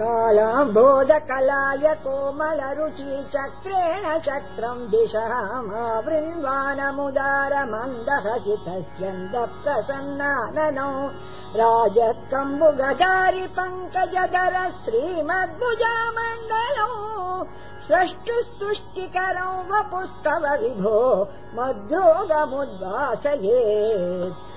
कालाम्बोधकलाय कोमलरुचिचक्रेण चक्रम् दिशहामावृन्वाणमुदार मन्दहसि तस्यन्द्रसन्नामनौ राजत्कम्बु श्रीमद्भुजामण्डलौ। सष्टिस्तुष्टिकरौ वपुस्तव विभो मध्योगमुद्वासयेत्